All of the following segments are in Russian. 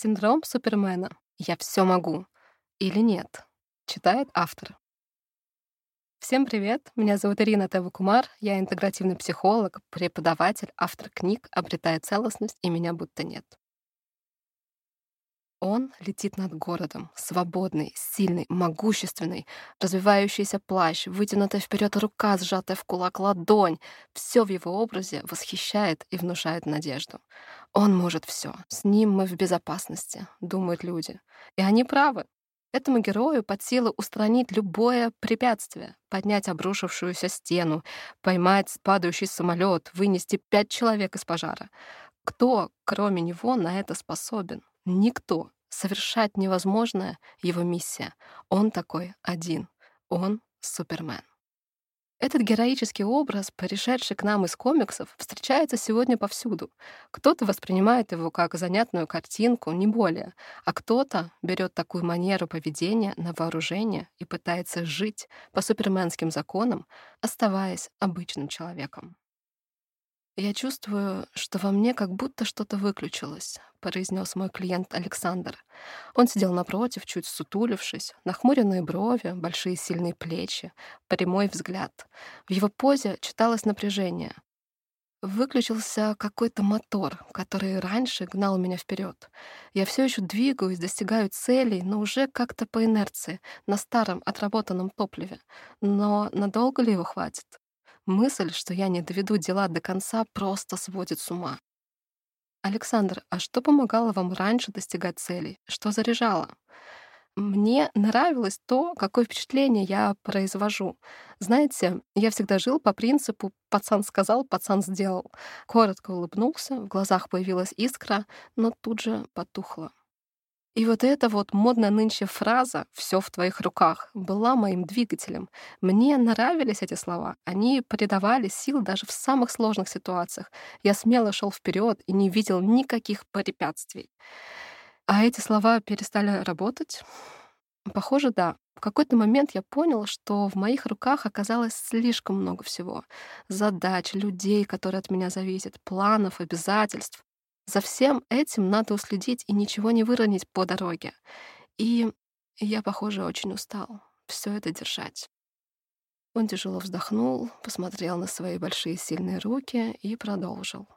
Синдром Супермена. Я все могу. Или нет? Читает автор. Всем привет! Меня зовут Ирина Тавакумар. Я интегративный психолог, преподаватель, автор книг «Обретая целостность» и «Меня будто нет». Он летит над городом, свободный, сильный, могущественный, развивающийся плащ, вытянутая вперед рука, сжатая в кулак ладонь. Все в его образе восхищает и внушает надежду. Он может все. С ним мы в безопасности, думают люди. И они правы. Этому герою под силу устранить любое препятствие, поднять обрушившуюся стену, поймать падающий самолет, вынести пять человек из пожара. Кто, кроме него, на это способен? Никто. Совершать невозможное — его миссия. Он такой один. Он — Супермен. Этот героический образ, пришедший к нам из комиксов, встречается сегодня повсюду. Кто-то воспринимает его как занятную картинку, не более, а кто-то берет такую манеру поведения на вооружение и пытается жить по суперменским законам, оставаясь обычным человеком. «Я чувствую, что во мне как будто что-то выключилось», — произнес мой клиент Александр. Он сидел напротив, чуть сутулившись, нахмуренные брови, большие сильные плечи, прямой взгляд. В его позе читалось напряжение. Выключился какой-то мотор, который раньше гнал меня вперед. Я все еще двигаюсь, достигаю целей, но уже как-то по инерции, на старом отработанном топливе. Но надолго ли его хватит? Мысль, что я не доведу дела до конца, просто сводит с ума. Александр, а что помогало вам раньше достигать целей? Что заряжало? Мне нравилось то, какое впечатление я произвожу. Знаете, я всегда жил по принципу «пацан сказал, пацан сделал». Коротко улыбнулся, в глазах появилась искра, но тут же потухла. И вот эта вот модная нынче фраза «все в твоих руках» была моим двигателем. Мне нравились эти слова. Они придавали сил даже в самых сложных ситуациях. Я смело шел вперед и не видел никаких препятствий. А эти слова перестали работать? Похоже, да. В какой-то момент я понял, что в моих руках оказалось слишком много всего. Задач, людей, которые от меня зависят, планов, обязательств. За всем этим надо уследить и ничего не выронить по дороге. И я, похоже, очень устал все это держать. Он тяжело вздохнул, посмотрел на свои большие сильные руки и продолжил.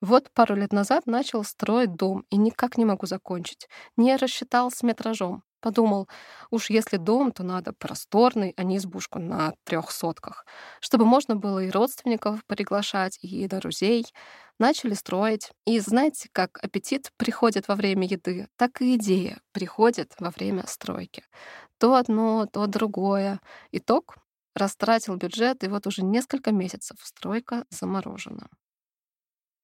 Вот пару лет назад начал строить дом и никак не могу закончить. Не рассчитал с метражом. Подумал, уж если дом, то надо просторный, а не избушку на трех сотках, чтобы можно было и родственников приглашать, и друзей. Начали строить. И знаете, как аппетит приходит во время еды, так и идея приходит во время стройки. То одно, то другое. Итог — растратил бюджет, и вот уже несколько месяцев стройка заморожена.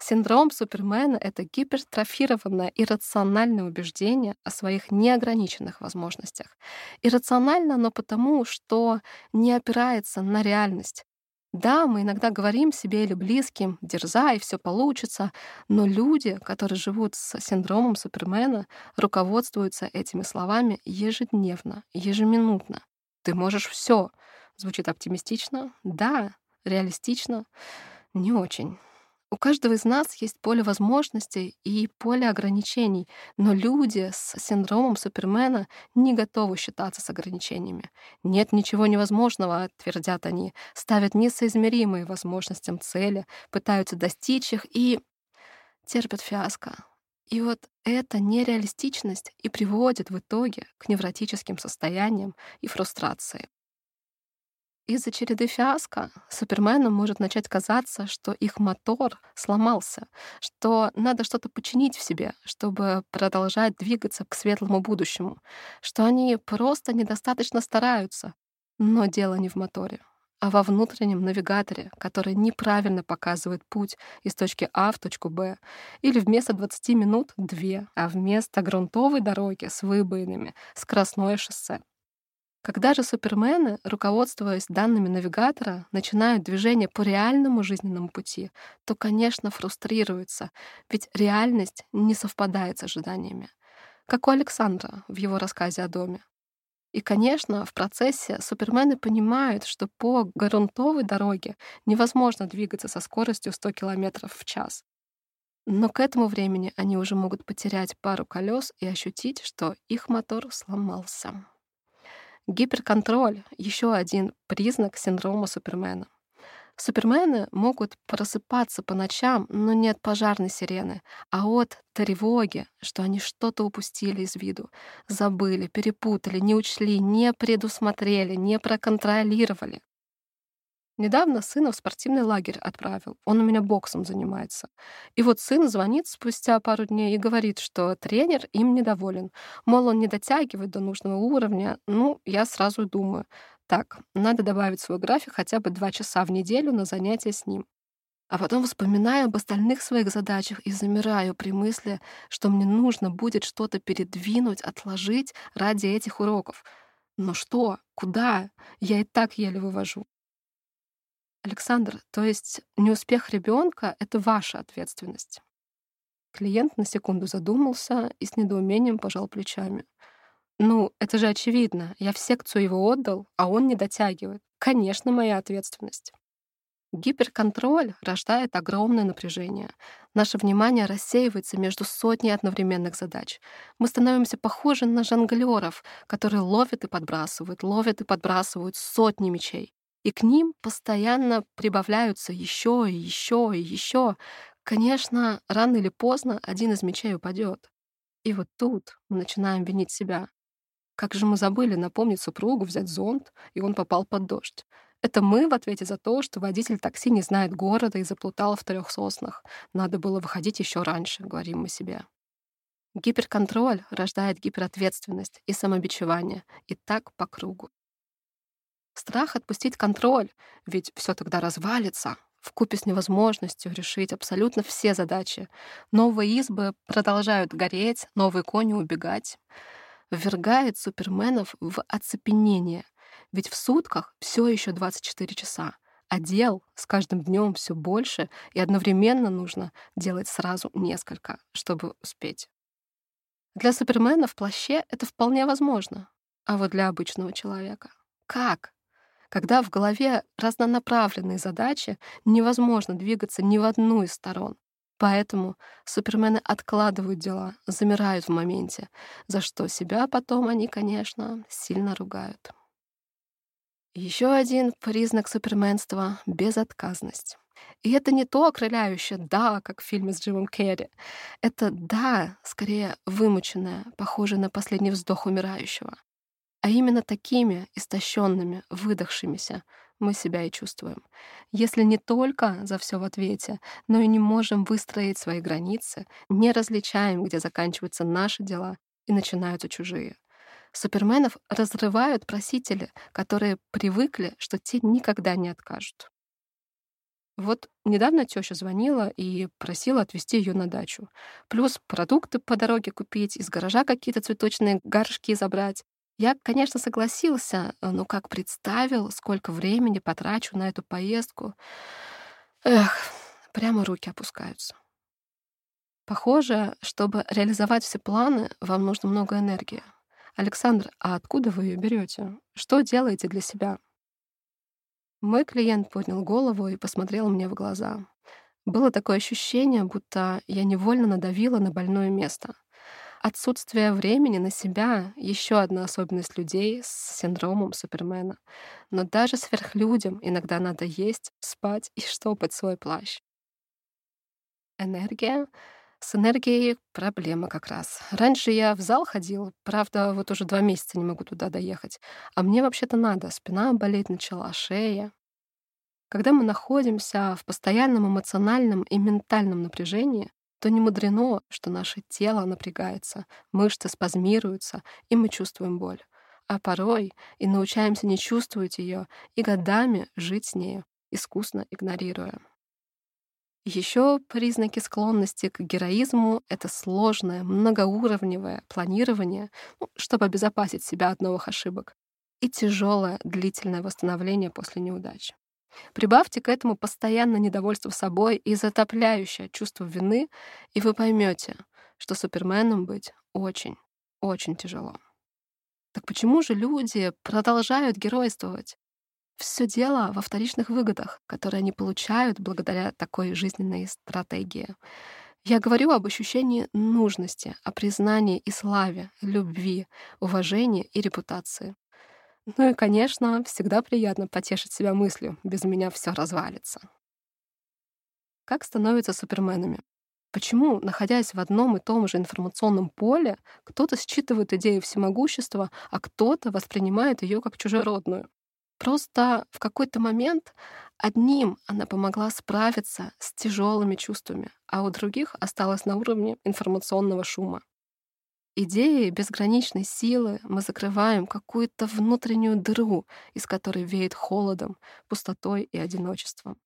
Синдром Супермена — это гипертрофированное иррациональное убеждение о своих неограниченных возможностях. Иррационально оно потому, что не опирается на реальность. Да, мы иногда говорим себе или близким «дерзай, все получится», но люди, которые живут с синдромом Супермена, руководствуются этими словами ежедневно, ежеминутно. «Ты можешь все. Звучит оптимистично? Да. Реалистично? Не очень. У каждого из нас есть поле возможностей и поле ограничений, но люди с синдромом Супермена не готовы считаться с ограничениями. Нет ничего невозможного, твердят они, ставят несоизмеримые возможностям цели, пытаются достичь их и терпят фиаско. И вот эта нереалистичность и приводит в итоге к невротическим состояниям и фрустрации. Из-за череды фиаско суперменам может начать казаться, что их мотор сломался, что надо что-то починить в себе, чтобы продолжать двигаться к светлому будущему, что они просто недостаточно стараются. Но дело не в моторе, а во внутреннем навигаторе, который неправильно показывает путь из точки А в точку Б, или вместо 20 минут — 2, а вместо грунтовой дороги с выбоинами — скоростное шоссе. Когда же супермены, руководствуясь данными навигатора, начинают движение по реальному жизненному пути, то, конечно, фрустрируются, ведь реальность не совпадает с ожиданиями. Как у Александра в его рассказе о доме. И, конечно, в процессе супермены понимают, что по грунтовой дороге невозможно двигаться со скоростью 100 км в час. Но к этому времени они уже могут потерять пару колес и ощутить, что их мотор сломался. Гиперконтроль — еще один признак синдрома Супермена. Супермены могут просыпаться по ночам, но не от пожарной сирены, а от тревоги, что они что-то упустили из виду, забыли, перепутали, не учли, не предусмотрели, не проконтролировали. Недавно сына в спортивный лагерь отправил. Он у меня боксом занимается. И вот сын звонит спустя пару дней и говорит, что тренер им недоволен. Мол, он не дотягивает до нужного уровня. Ну, я сразу думаю, так, надо добавить в свой график хотя бы два часа в неделю на занятия с ним. А потом вспоминаю об остальных своих задачах и замираю при мысли, что мне нужно будет что-то передвинуть, отложить ради этих уроков. Но что? Куда? Я и так еле вывожу. Александр, то есть неуспех ребенка — это ваша ответственность? Клиент на секунду задумался и с недоумением пожал плечами. Ну, это же очевидно. Я в секцию его отдал, а он не дотягивает. Конечно, моя ответственность. Гиперконтроль рождает огромное напряжение. Наше внимание рассеивается между сотней одновременных задач. Мы становимся похожи на жонглеров, которые ловят и подбрасывают, ловят и подбрасывают сотни мечей. И к ним постоянно прибавляются еще и еще и еще. Конечно, рано или поздно один из мечей упадет. И вот тут мы начинаем винить себя. Как же мы забыли напомнить супругу взять зонт, и он попал под дождь. Это мы в ответе за то, что водитель такси не знает города и заплутал в трех соснах. Надо было выходить еще раньше, говорим мы себе. Гиперконтроль рождает гиперответственность и самобичевание, и так по кругу. Страх отпустить контроль, ведь все тогда развалится, в купе с невозможностью решить абсолютно все задачи. Новые избы продолжают гореть, новые кони убегать. Ввергает суперменов в оцепенение. Ведь в сутках все еще 24 часа, а дел с каждым днем все больше, и одновременно нужно делать сразу несколько, чтобы успеть. Для супермена в плаще это вполне возможно, а вот для обычного человека — как? Когда в голове разнонаправленные задачи, невозможно двигаться ни в одну из сторон. Поэтому супермены откладывают дела, замирают в моменте, за что себя потом они, конечно, сильно ругают. Еще один признак суперменства — безотказность. И это не то окрыляющее «да», как в фильме с Джимом Керри. Это «да», скорее вымученное, похожее на последний вздох умирающего. А именно такими истощенными, выдохшимися мы себя и чувствуем. Если не только за все в ответе, но и не можем выстроить свои границы, не различаем, где заканчиваются наши дела и начинаются чужие. Суперменов разрывают просители, которые привыкли, что те никогда не откажут. Вот недавно теща звонила и просила отвезти ее на дачу. Плюс продукты по дороге купить, из гаража какие-то цветочные горшки забрать. Я, конечно, согласился, э, но как представил, сколько времени потрачу на эту поездку. Эх, прямо руки опускаются. Похоже, чтобы реализовать все планы, вам нужно много энергии. Александр, а откуда вы ее берете? Что делаете для себя? Мой клиент поднял голову и посмотрел мне в глаза. Было такое ощущение, будто я невольно надавила на больное место — Отсутствие времени на себя — еще одна особенность людей с синдромом Супермена. Но даже сверхлюдям иногда надо есть, спать и штопать свой плащ. Энергия. С энергией проблема как раз. Раньше я в зал ходила, правда, вот уже два месяца не могу туда доехать. А мне вообще-то надо. Спина болеть начала, шея. Когда мы находимся в постоянном эмоциональном и ментальном напряжении, то не мудрено, что наше тело напрягается, мышцы спазмируются, и мы чувствуем боль. А порой и научаемся не чувствовать ее и годами жить с нею, искусно игнорируя. Еще признаки склонности к героизму — это сложное, многоуровневое планирование, ну, чтобы обезопасить себя от новых ошибок, и тяжелое длительное восстановление после неудач. Прибавьте к этому постоянное недовольство собой и затопляющее чувство вины, и вы поймете, что суперменом быть очень, очень тяжело. Так почему же люди продолжают геройствовать? Все дело во вторичных выгодах, которые они получают благодаря такой жизненной стратегии. Я говорю об ощущении нужности, о признании и славе, любви, уважении и репутации. Ну и, конечно, всегда приятно потешить себя мыслью «без меня все развалится». Как становятся суперменами? Почему, находясь в одном и том же информационном поле, кто-то считывает идею всемогущества, а кто-то воспринимает ее как чужеродную? Просто в какой-то момент одним она помогла справиться с тяжелыми чувствами, а у других осталась на уровне информационного шума. Идеей безграничной силы мы закрываем какую-то внутреннюю дыру, из которой веет холодом, пустотой и одиночеством.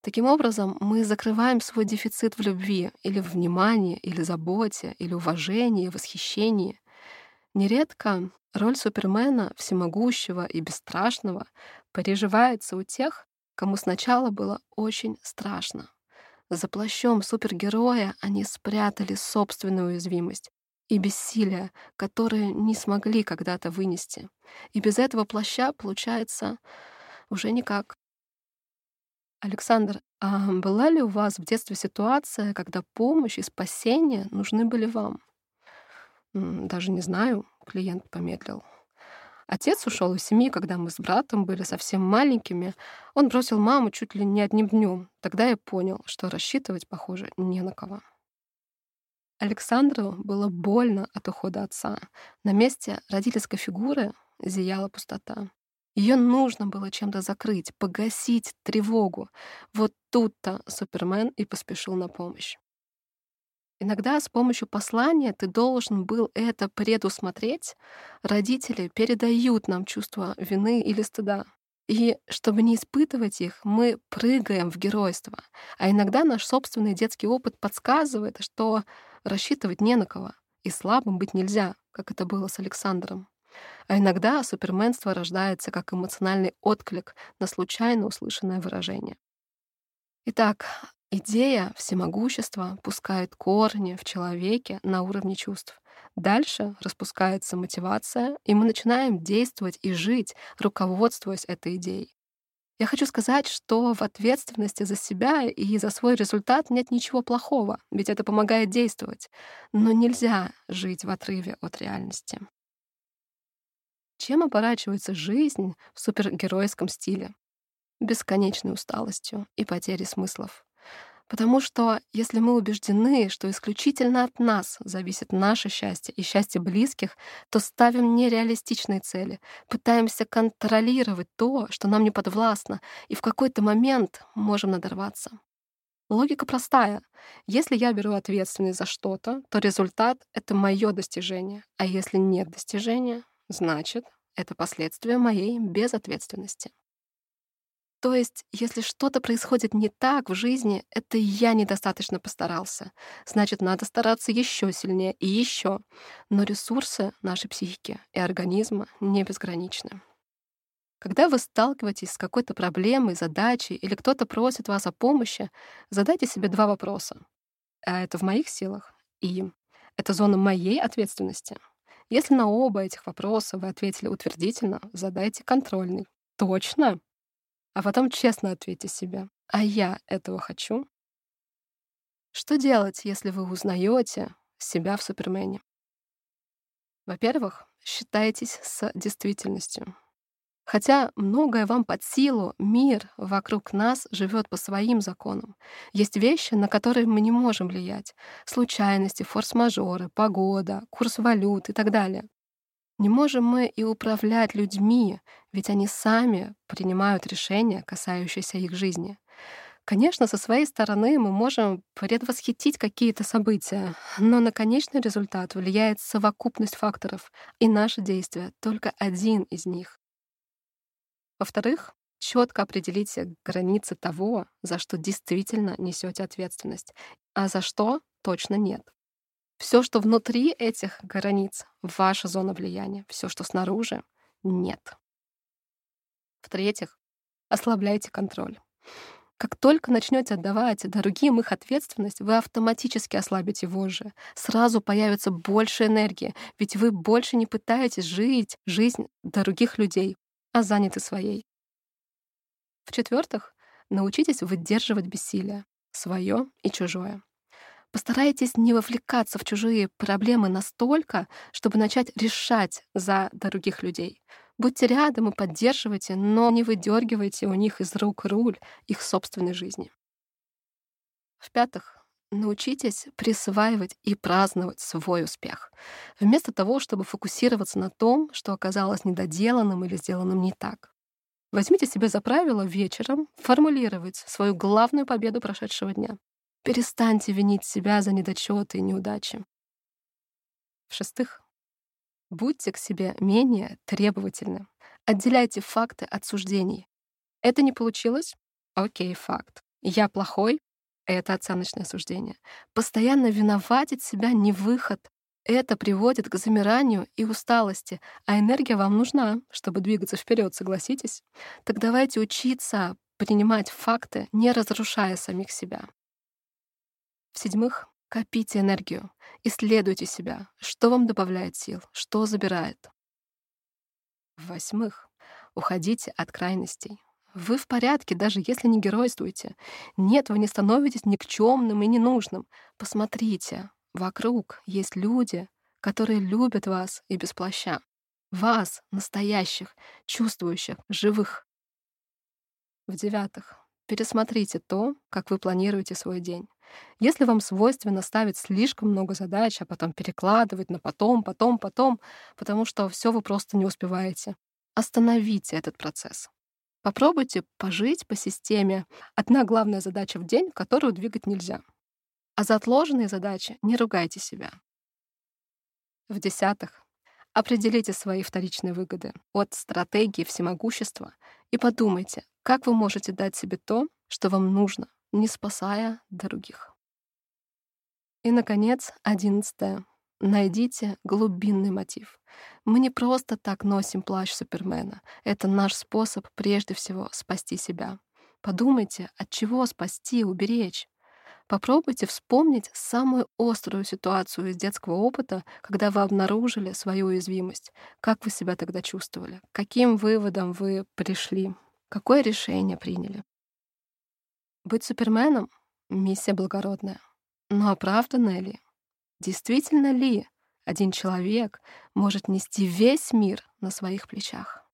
Таким образом, мы закрываем свой дефицит в любви или в внимании, или заботе, или уважении, восхищении. Нередко роль Супермена, всемогущего и бесстрашного, переживается у тех, кому сначала было очень страшно. За плащом супергероя они спрятали собственную уязвимость и бессилие, которые не смогли когда-то вынести. И без этого плаща получается уже никак. Александр, а была ли у вас в детстве ситуация, когда помощь и спасение нужны были вам? Даже не знаю, клиент помедлил. Отец ушел из семьи, когда мы с братом были совсем маленькими. Он бросил маму чуть ли не одним днем. Тогда я понял, что рассчитывать, похоже, не на кого. Александру было больно от ухода отца. На месте родительской фигуры зияла пустота. Ее нужно было чем-то закрыть, погасить тревогу. Вот тут-то Супермен и поспешил на помощь. Иногда с помощью послания ты должен был это предусмотреть. Родители передают нам чувство вины или стыда. И чтобы не испытывать их, мы прыгаем в геройство. А иногда наш собственный детский опыт подсказывает, что рассчитывать не на кого, и слабым быть нельзя, как это было с Александром. А иногда суперменство рождается как эмоциональный отклик на случайно услышанное выражение. Итак, идея всемогущества пускает корни в человеке на уровне чувств. Дальше распускается мотивация, и мы начинаем действовать и жить, руководствуясь этой идеей. Я хочу сказать, что в ответственности за себя и за свой результат нет ничего плохого, ведь это помогает действовать. Но нельзя жить в отрыве от реальности. Чем оборачивается жизнь в супергеройском стиле? Бесконечной усталостью и потерей смыслов. Потому что если мы убеждены, что исключительно от нас зависит наше счастье и счастье близких, то ставим нереалистичные цели, пытаемся контролировать то, что нам не подвластно, и в какой-то момент можем надорваться. Логика простая. Если я беру ответственность за что-то, то результат — это мое достижение. А если нет достижения, Значит, это последствия моей безответственности. То есть, если что-то происходит не так в жизни, это я недостаточно постарался. Значит, надо стараться еще сильнее и еще. Но ресурсы нашей психики и организма не безграничны. Когда вы сталкиваетесь с какой-то проблемой, задачей или кто-то просит вас о помощи, задайте себе два вопроса. А это в моих силах? И это зона моей ответственности? Если на оба этих вопроса вы ответили утвердительно, задайте контрольный. Точно? А потом честно ответьте себе. А я этого хочу? Что делать, если вы узнаете себя в Супермене? Во-первых, считайтесь с действительностью. Хотя многое вам под силу, мир вокруг нас живет по своим законам. Есть вещи, на которые мы не можем влиять. Случайности, форс-мажоры, погода, курс валют и так далее. Не можем мы и управлять людьми, ведь они сами принимают решения, касающиеся их жизни. Конечно, со своей стороны мы можем предвосхитить какие-то события, но на конечный результат влияет совокупность факторов, и наши действия — только один из них. Во-вторых, четко определите границы того, за что действительно несете ответственность, а за что точно нет. Все, что внутри этих границ, ваша зона влияния. Все, что снаружи, нет. В-третьих, ослабляйте контроль. Как только начнете отдавать другим их ответственность, вы автоматически ослабите вожжи. Сразу появится больше энергии, ведь вы больше не пытаетесь жить жизнь других людей, а заняты своей. В-четвертых, научитесь выдерживать бессилие, свое и чужое. Постарайтесь не вовлекаться в чужие проблемы настолько, чтобы начать решать за других людей. Будьте рядом и поддерживайте, но не выдергивайте у них из рук руль их собственной жизни. В-пятых, научитесь присваивать и праздновать свой успех. Вместо того, чтобы фокусироваться на том, что оказалось недоделанным или сделанным не так. Возьмите себе за правило вечером формулировать свою главную победу прошедшего дня. Перестаньте винить себя за недочеты и неудачи. В-шестых, будьте к себе менее требовательны. Отделяйте факты от суждений. Это не получилось? Окей, факт. Я плохой? Это оценочное суждение. Постоянно виноватить себя не выход. Это приводит к замиранию и усталости, а энергия вам нужна, чтобы двигаться вперед, согласитесь? Так давайте учиться принимать факты, не разрушая самих себя. В-седьмых, копите энергию, исследуйте себя, что вам добавляет сил, что забирает. В-восьмых, уходите от крайностей. Вы в порядке, даже если не геройствуете. Нет, вы не становитесь никчемным и ненужным. Посмотрите, вокруг есть люди, которые любят вас и без плаща. Вас, настоящих, чувствующих, живых. В-девятых, пересмотрите то, как вы планируете свой день. Если вам свойственно ставить слишком много задач, а потом перекладывать на потом, потом, потом, потому что все вы просто не успеваете, остановите этот процесс. Попробуйте пожить по системе «одна главная задача в день, которую двигать нельзя». А за отложенные задачи не ругайте себя. В-десятых, определите свои вторичные выгоды от стратегии всемогущества и подумайте, как вы можете дать себе то, что вам нужно, не спасая других. И, наконец, одиннадцатое. Найдите глубинный мотив. Мы не просто так носим плащ Супермена. Это наш способ прежде всего спасти себя. Подумайте, от чего спасти, уберечь. Попробуйте вспомнить самую острую ситуацию из детского опыта, когда вы обнаружили свою уязвимость. Как вы себя тогда чувствовали? Каким выводом вы пришли? Какое решение приняли? Быть суперменом — миссия благородная. Но оправданная ли? Действительно ли один человек может нести весь мир на своих плечах?